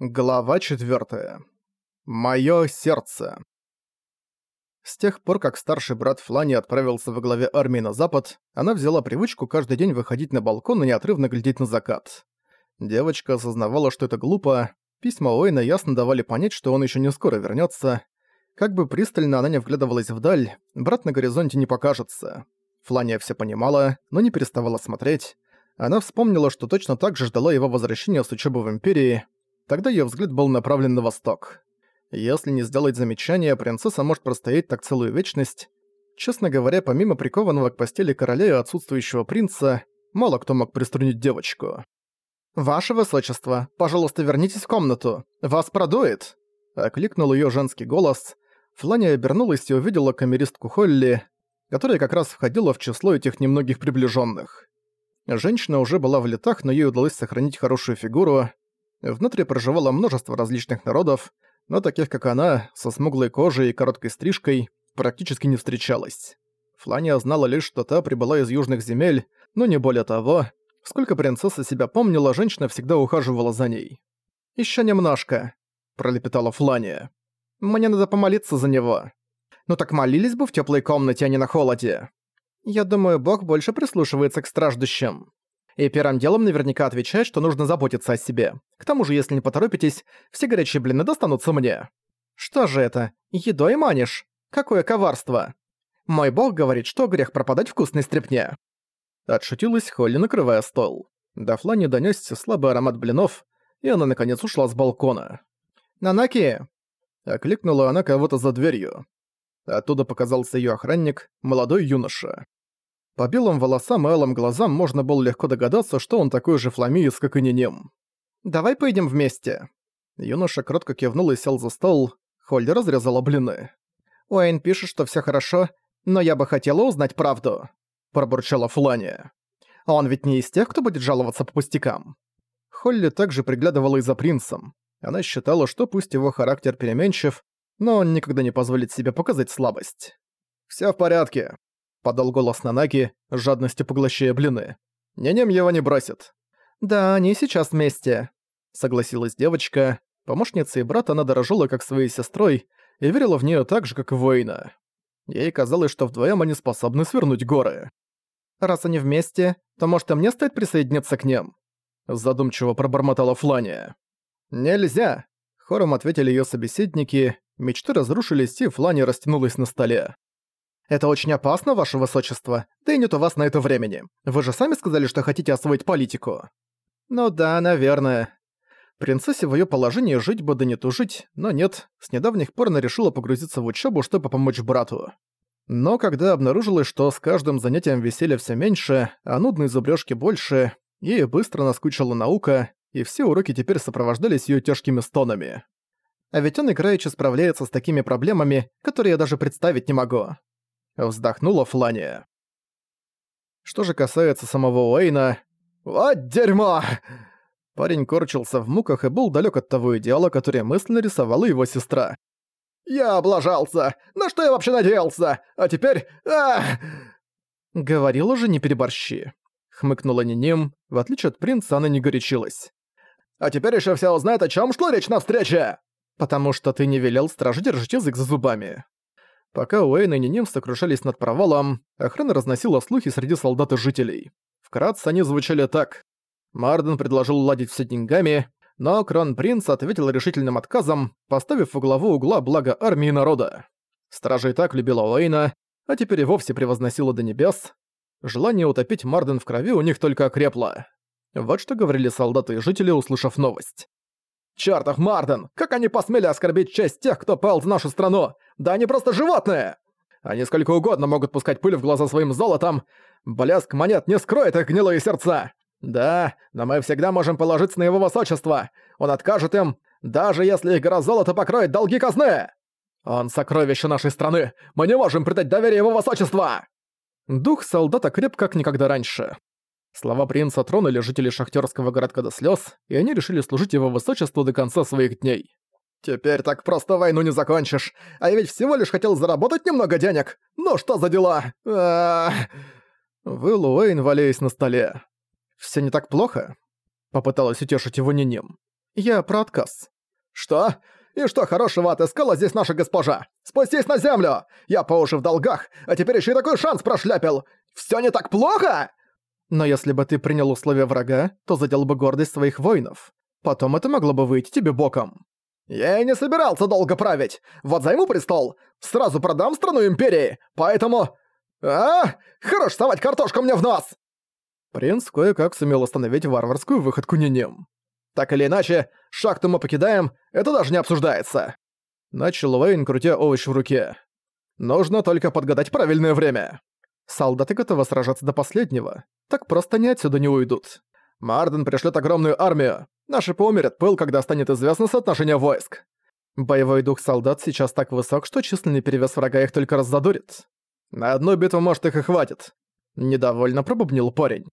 Глава 4. Моё сердце. С тех пор, как старший брат Флани отправился во главе армии на запад, она взяла привычку каждый день выходить на балкон и неотрывно глядеть на закат. Девочка осознавала, что это глупо, письма Уэйна ясно давали понять, что он ещё не скоро вернётся. Как бы пристально она не вглядывалась вдаль, брат на горизонте не покажется. Флания всё понимала, но не переставала смотреть. Она вспомнила, что точно так же ждала его возвращения с учебы в Империи, Тогда её взгляд был направлен на восток. Если не сделать замечания, принцесса может простоять так целую вечность. Честно говоря, помимо прикованного к постели короля и отсутствующего принца, мало кто мог приструнить девочку. «Ваше высочество, пожалуйста, вернитесь в комнату. Вас продует!» Окликнул её женский голос. Флания обернулась и увидела камеристку Холли, которая как раз входила в число этих немногих приближённых. Женщина уже была в летах, но ей удалось сохранить хорошую фигуру, Внутри проживало множество различных народов, но таких как она, со смуглой кожей и короткой стрижкой, практически не встречалось. Флания знала лишь, что та прибыла из южных земель, но не более того. Сколько принцесса себя помнила, женщина всегда ухаживала за ней. «Ещё немножко», — пролепетала Флания. «Мне надо помолиться за него». «Ну так молились бы в тёплой комнате, а не на холоде». «Я думаю, Бог больше прислушивается к страждущим» и первым делом наверняка отвечает, что нужно заботиться о себе. К тому же, если не поторопитесь, все горячие блины достанутся мне. Что же это? Едой манишь? Какое коварство! Мой бог говорит, что грех пропадать вкусной стряпне. Отшутилась Холли, накрывая стол. До Флани донёсся слабый аромат блинов, и она наконец ушла с балкона. «Нанаки!» Окликнула она кого-то за дверью. Оттуда показался её охранник, молодой юноша. По белым волосам и алым глазам можно было легко догадаться, что он такой же фламиец, как и Нинем. «Давай поедем вместе». Юноша кротко кивнул и сел за стол. Холли разрезала блины. «Уэйн пишет, что все хорошо, но я бы хотела узнать правду», – пробурчала Флания. «Он ведь не из тех, кто будет жаловаться по пустякам». Холли также приглядывала и за принцем. Она считала, что пусть его характер переменчив, но он никогда не позволит себе показать слабость. «Всё в порядке», подал голос Нанаки, жадностью поглощая блины. «Не-нем его не бросит». «Да, они сейчас вместе», — согласилась девочка. Помощница и брат она дорожила как своей сестрой и верила в нее так же, как и воина. Ей казалось, что вдвоем они способны свернуть горы. «Раз они вместе, то, может, и мне стоит присоединиться к ним?» Задумчиво пробормотала Флания. «Нельзя!» Хором ответили ее собеседники, мечты разрушились, и Флания растянулась на столе. «Это очень опасно, ваше высочество. Да и нет у вас на это времени. Вы же сами сказали, что хотите освоить политику». «Ну да, наверное». Принцессе в её положении жить бы да не тужить, но нет, с недавних пор она решила погрузиться в учебу, чтобы помочь брату. Но когда обнаружилось, что с каждым занятием веселья все меньше, а нудной зубрёжки больше, ей быстро наскучила наука, и все уроки теперь сопровождались её тяжкими стонами. А ведь он играючи справляется с такими проблемами, которые я даже представить не могу. Вздохнула Флания. Что же касается самого Уэйна... Вот дерьмо! Парень корчился в муках и был далек от того идеала, который мысленно рисовала его сестра. «Я облажался! На что я вообще надеялся? А теперь... а Говорила же, не переборщи. Хмыкнула Ниним, в отличие от принца она не горячилась. «А теперь еще все узнают, о чем шла речь на встрече!» «Потому что ты не велел страже держать язык за зубами. Пока Уэйн и Ниним сокрушались над провалом, охрана разносила слухи среди солдат и жителей. Вкратце они звучали так. Марден предложил уладить все деньгами, но Кронпринц ответил решительным отказом, поставив во главу угла благо армии народа. Стража и так любила Уэйна, а теперь и вовсе превозносила до небес. Желание утопить Марден в крови у них только окрепло. Вот что говорили солдаты и жители, услышав новость. «Чёртов Марден! Как они посмели оскорбить честь тех, кто пал в нашу страну? Да они просто животные! Они сколько угодно могут пускать пыль в глаза своим золотом. Блеск монет не скроет их гнилые сердца. Да, но мы всегда можем положиться на его высочество. Он откажет им, даже если их гора золота покроет долги казны. Он сокровище нашей страны. Мы не можем предать доверие его высочества. Дух солдата креп как никогда раньше. Слова принца тронули жителей шахтерского городка до слез, и они решили служить его высочеству до конца своих дней. «Теперь так просто войну не закончишь, а я ведь всего лишь хотел заработать немного денег! Ну что за дела? Выл Уэйн, валяясь на столе. «Всё не так плохо?» Попыталась утешить его Ниним. Я про отказ. Что? И что хорошего отыскала здесь наша госпожа? Спустись на землю! Я по уши в долгах, а теперь еще и такой шанс прошляпил! Все не так плохо? Но если бы ты принял условия врага, то задел бы гордость своих воинов. Потом это могло бы выйти тебе боком. Я и не собирался долго править. Вот займу престол, сразу продам страну Империи, поэтому... А, хорош совать картошку мне в нос! Принц кое-как сумел остановить варварскую выходку Ниним. Так или иначе, шахту мы покидаем, это даже не обсуждается. Начал Уэйн, крутя овощ в руке. Нужно только подгадать правильное время. Солдаты готовы сражаться до последнего. Так просто они отсюда не уйдут. Марден пришлет огромную армию. Наши поумерят пыл, когда станет известно соотношение войск. Боевой дух солдат сейчас так высок, что численный перевес врага их только раззадорит. На одну битву, может, их и хватит. Недовольно пробубнил парень.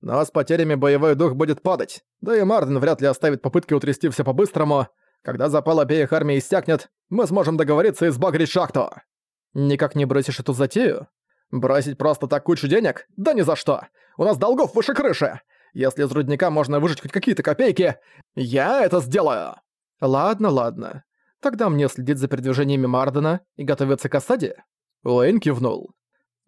Но с потерями боевой дух будет падать. Да и Марден вряд ли оставит попытки утрясти все по-быстрому. Когда запал обеих армий иссякнет, мы сможем договориться и сбагрить шахту. Никак не бросишь эту затею? Бросить просто так кучу денег? Да ни за что. У нас долгов выше крыши. Если из рудника можно выжить хоть какие-то копейки, я это сделаю!» «Ладно, ладно. Тогда мне следить за передвижениями Мардена и готовиться к осаде?» Уэйн кивнул.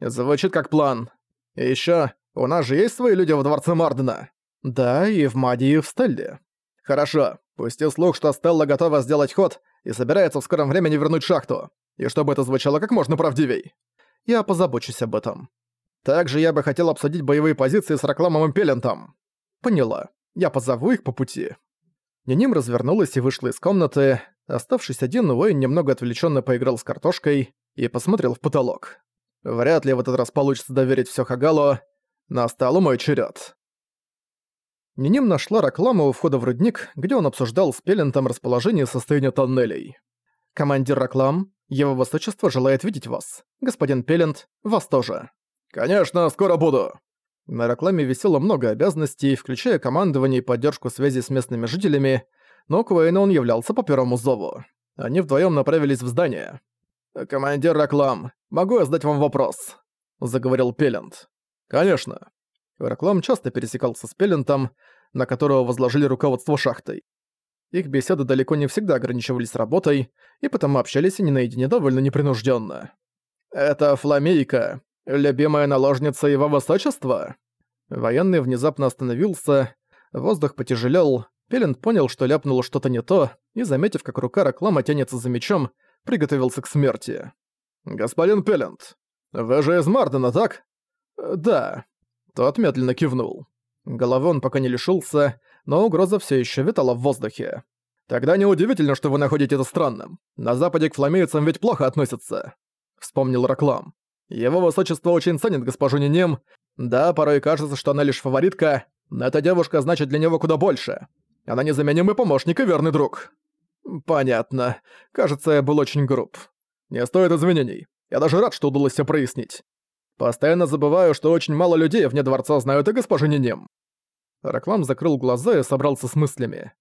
«Звучит как план. И ещё, у нас же есть свои люди во дворце Мардена?» «Да, и в Маде, и в Стелле». «Хорошо. Пусти слух, что Стелла готова сделать ход и собирается в скором времени вернуть шахту. И чтобы это звучало как можно правдивей. Я позабочусь об этом. Также я бы хотел обсудить боевые позиции с Ракламом и Пелентом. Поняла. Я позову их по пути. Ниним развернулась и вышла из комнаты. Оставшись один, Уэйн немного отвлеченно поиграл с картошкой и посмотрел в потолок. Вряд ли в этот раз получится доверить все Хагалу. Настал мой черед. Ниним нашла Раклама у входа в рудник, где он обсуждал с Пелентом расположение и состояние тоннелей. «Командир Раклам, его высочество желает видеть вас. Господин Пелент, вас тоже». «Конечно, скоро буду!» На рекламе висело много обязанностей, включая командование и поддержку связи с местными жителями, но к Уэйну он являлся по первому зову. Они вдвоем направились в здание. «Командир Раклам, могу я задать вам вопрос?» – заговорил Пелент. «Конечно». Раклам часто пересекался с Пелентом, на которого возложили руководство шахтой. Их беседы далеко не всегда ограничивались работой, и потому общались они наедине довольно непринужденно. «Это Фламейка, «Любимая наложница его высочества?» Военный внезапно остановился, воздух потяжелел, Пелент понял, что ляпнул что-то не то, и, заметив, как рука Раклама тянется за мечом, приготовился к смерти. «Господин Пелент, вы же из Мардена, так?» «Да». Тот медленно кивнул. Головы он пока не лишился, но угроза все еще витала в воздухе. «Тогда неудивительно, что вы находите это странным. На Западе к фламейцам ведь плохо относятся», — вспомнил Раклам. Его высочество очень ценит госпожу Нинем. Да, порой кажется, что она лишь фаворитка, но эта девушка значит для него куда больше. Она незаменимый помощник и верный друг. Понятно. Кажется, я был очень груб. Не стоит извинений. Я даже рад, что удалось все прояснить. Постоянно забываю, что очень мало людей вне дворца знают о госпоже Нинем. Раклам закрыл глаза и собрался с мыслями.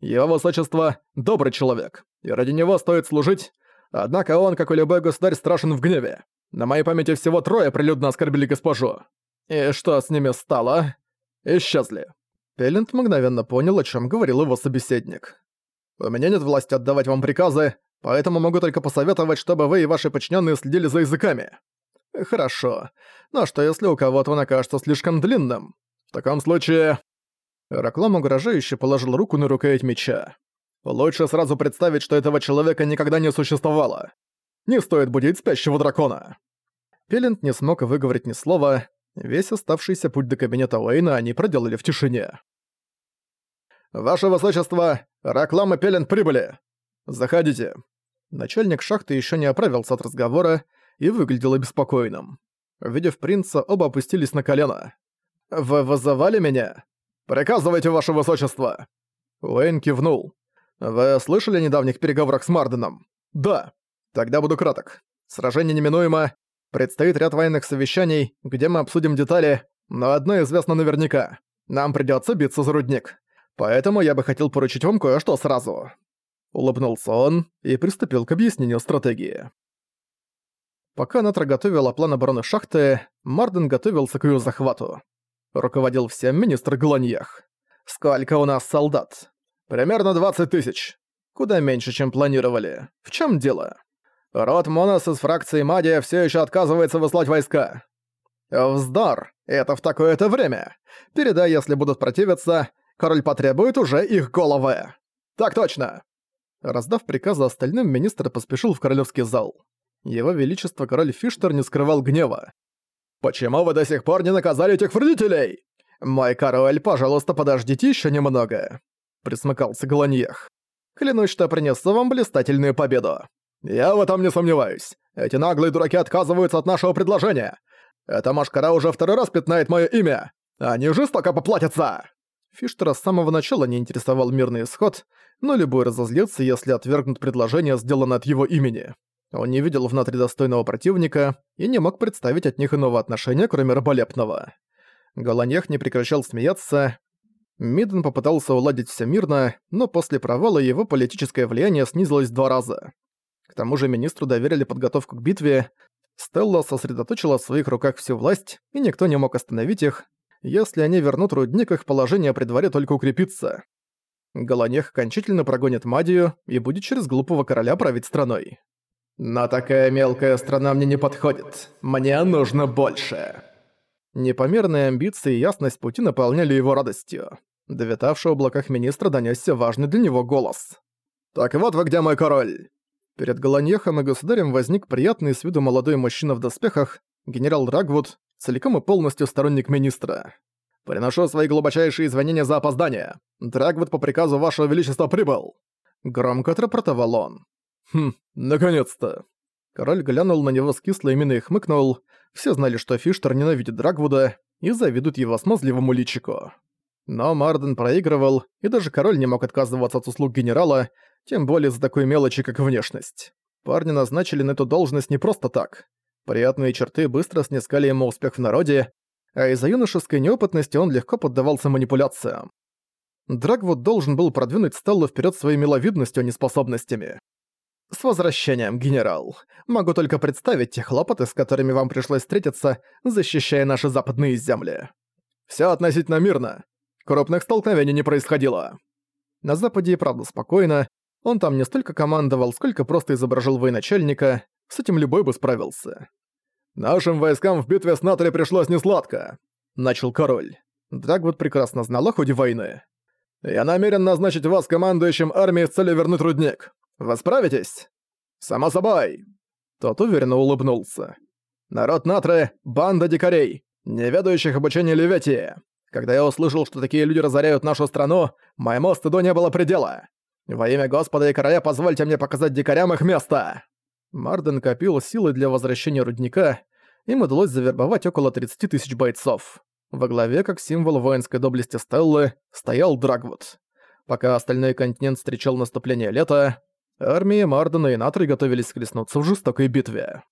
Его высочество — добрый человек, и ради него стоит служить, однако он, как и любой государь, страшен в гневе. На моей памяти всего трое прилюдно оскорбили госпожу. И что с ними стало? Исчезли. Пелент мгновенно понял, о чем говорил его собеседник. «У меня нет власти отдавать вам приказы, поэтому могу только посоветовать, чтобы вы и ваши подчиненные следили за языками». «Хорошо. Но что если у кого-то он окажется слишком длинным? В таком случае...» Раклам угрожающе положил руку на рукоять меча. «Лучше сразу представить, что этого человека никогда не существовало. Не стоит будить спящего дракона!» Пелент не смог выговорить ни слова, весь оставшийся путь до кабинета Уэйна они проделали в тишине. «Ваше высочество, Раклам и Пелент прибыли! Заходите!» Начальник шахты еще не оправился от разговора и выглядел обеспокоенным. Увидев принца, оба опустились на колено. «Вы вызывали меня? Приказывайте, ваше высочество!» Уэйн кивнул. «Вы слышали о недавних переговорах с Марденом?» «Да. Тогда буду краток. Сражение неминуемо. Предстоит ряд военных совещаний, где мы обсудим детали, но одно известно наверняка. Нам придётся биться за рудник. Поэтому я бы хотел поручить вам кое-что сразу». Улыбнулся он и приступил к объяснению стратегии. Пока Натра готовила план обороны шахты, Марден готовился к её захвату. Руководил всем министр Гланьях. «Сколько у нас солдат?» Примерно 20 тысяч. Куда меньше, чем планировали. В чем дело? Род Монос из фракции Мадия все еще отказывается выслать войска. Вздор! Это в такое-то время. Передай, если будут противиться, король потребует уже их головы. Так точно! Раздав приказы остальным, министр поспешил в королевский зал. Его Величество король Фиштер не скрывал гнева. «Почему вы до сих пор не наказали этих вредителей?» «Мой король, пожалуйста, подождите еще немного», — присмыкался Голаньех. «Клянусь, что принесу вам блистательную победу». «Я в этом не сомневаюсь. Эти наглые дураки отказываются от нашего предложения. Эта машкара уже второй раз пятнает мое имя. Они жестоко поплатятся!» Фиштера с самого начала не интересовал мирный исход, но любой разозлится, если отвергнут предложение, сделанное от его имени. Он не видел внутри достойного противника и не мог представить от них иного отношения, кроме раболепного. Голаньех не прекращал смеяться. Миден попытался уладить все мирно, но после провала его политическое влияние снизилось в два раза. К тому же министру доверили подготовку к битве, Стелла сосредоточила в своих руках всю власть, и никто не мог остановить их. Если они вернут рудник, их положение при дворе только укрепится. Голонех окончательно прогонит Мадию и будет через глупого короля править страной. «Но такая мелкая страна мне не подходит. Мне нужно больше». Непомерные амбиции и ясность пути наполняли его радостью. До в облаках министра донёсся важный для него голос. «Так вот вы где, мой король!» Перед Голоньехом и государем возник приятный с виду молодой мужчина в доспехах, генерал Рагвуд, целиком и полностью сторонник министра. «Приношу свои глубочайшие извинения за опоздание. Драгвуд по приказу вашего величества прибыл!» Громко отрапортовал он. «Хм, наконец-то!» Король глянул на него с кислой миной и хмыкнул. Все знали, что Фиштер ненавидит Драгвуда и завидуют его смазливому личику. Но Марден проигрывал, и даже король не мог отказываться от услуг генерала, тем более за такой мелочи, как внешность. Парня назначили на эту должность не просто так. Приятные черты быстро снискали ему успех в народе, а из-за юношеской неопытности он легко поддавался манипуляциям. Драгвуд должен был продвинуть Стеллу вперед своей миловидностью, а не способностями. «С возвращением, генерал. Могу только представить те хлопоты, с которыми вам пришлось встретиться, защищая наши западные земли. Все относительно мирно. Крупных столкновений не происходило». На Западе и правда спокойно, он там не столько командовал, сколько просто изображал военачальника, с этим любой бы справился. «Нашим войскам в битве с Натри пришлось несладко», — начал король. Драгвуд прекрасно знал о ходе войны. «Я намерен назначить вас командующим армией с целью вернуть рудник. Вы справитесь?» «Само собой!» Тот уверенно улыбнулся. «Народ Натры — банда дикарей, не ведающих обучения Леветии. Когда я услышал, что такие люди разоряют нашу страну, моему стыду не было предела. Во имя Господа и Короля позвольте мне показать дикарям их место!» Марден копил силы для возвращения рудника, им удалось завербовать около 30 тысяч бойцов. Во главе, как символ воинской доблести Стеллы, стоял Драгвуд. Пока остальной континент встречал наступление лета, армии Мардена и Натры готовились схлестнуться в жестокой битве.